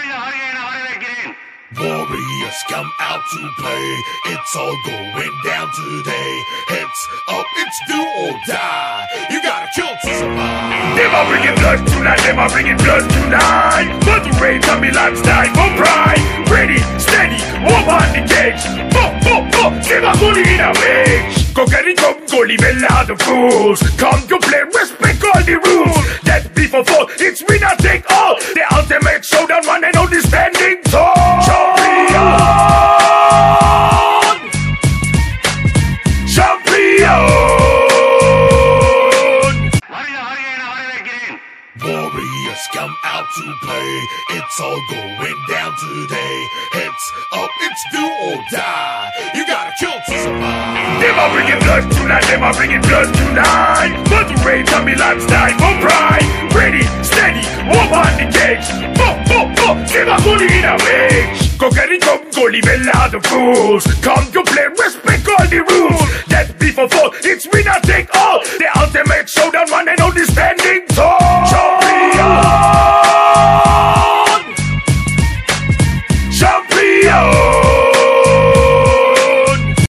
வருக வருக என வரவேற்கிறேன் Warriors come out to play. It's all going down today. Heads up, it's do or die. You gotta kill to survive. Them are bringing blood tonight, them are bringing blood tonight. For the rain, come me lifestyle for pride. Ready, steady, warm on the cage. Fuck, fuck, fuck, them are fully in a rage. Go get it, come, go leave a lot of fools. Come to play, respect all the rules. or fall. It's winner take all. The ultimate showdown, one and only standing tall. Champion! Champion! Warriors come out to play. It's all going down today. Heads up, it's do or die. I'm bringing blood tonight, them I'm bringing blood tonight. on me Tommy Lifestyle, for pride. Ready, steady, warm on the cage. Oh, oh, oh! give a bully in a get it, go goalie, a out of fools. Come to play, respect all the rules. Let people fall, it's winner take all. The ultimate showdown, one and only standing tall.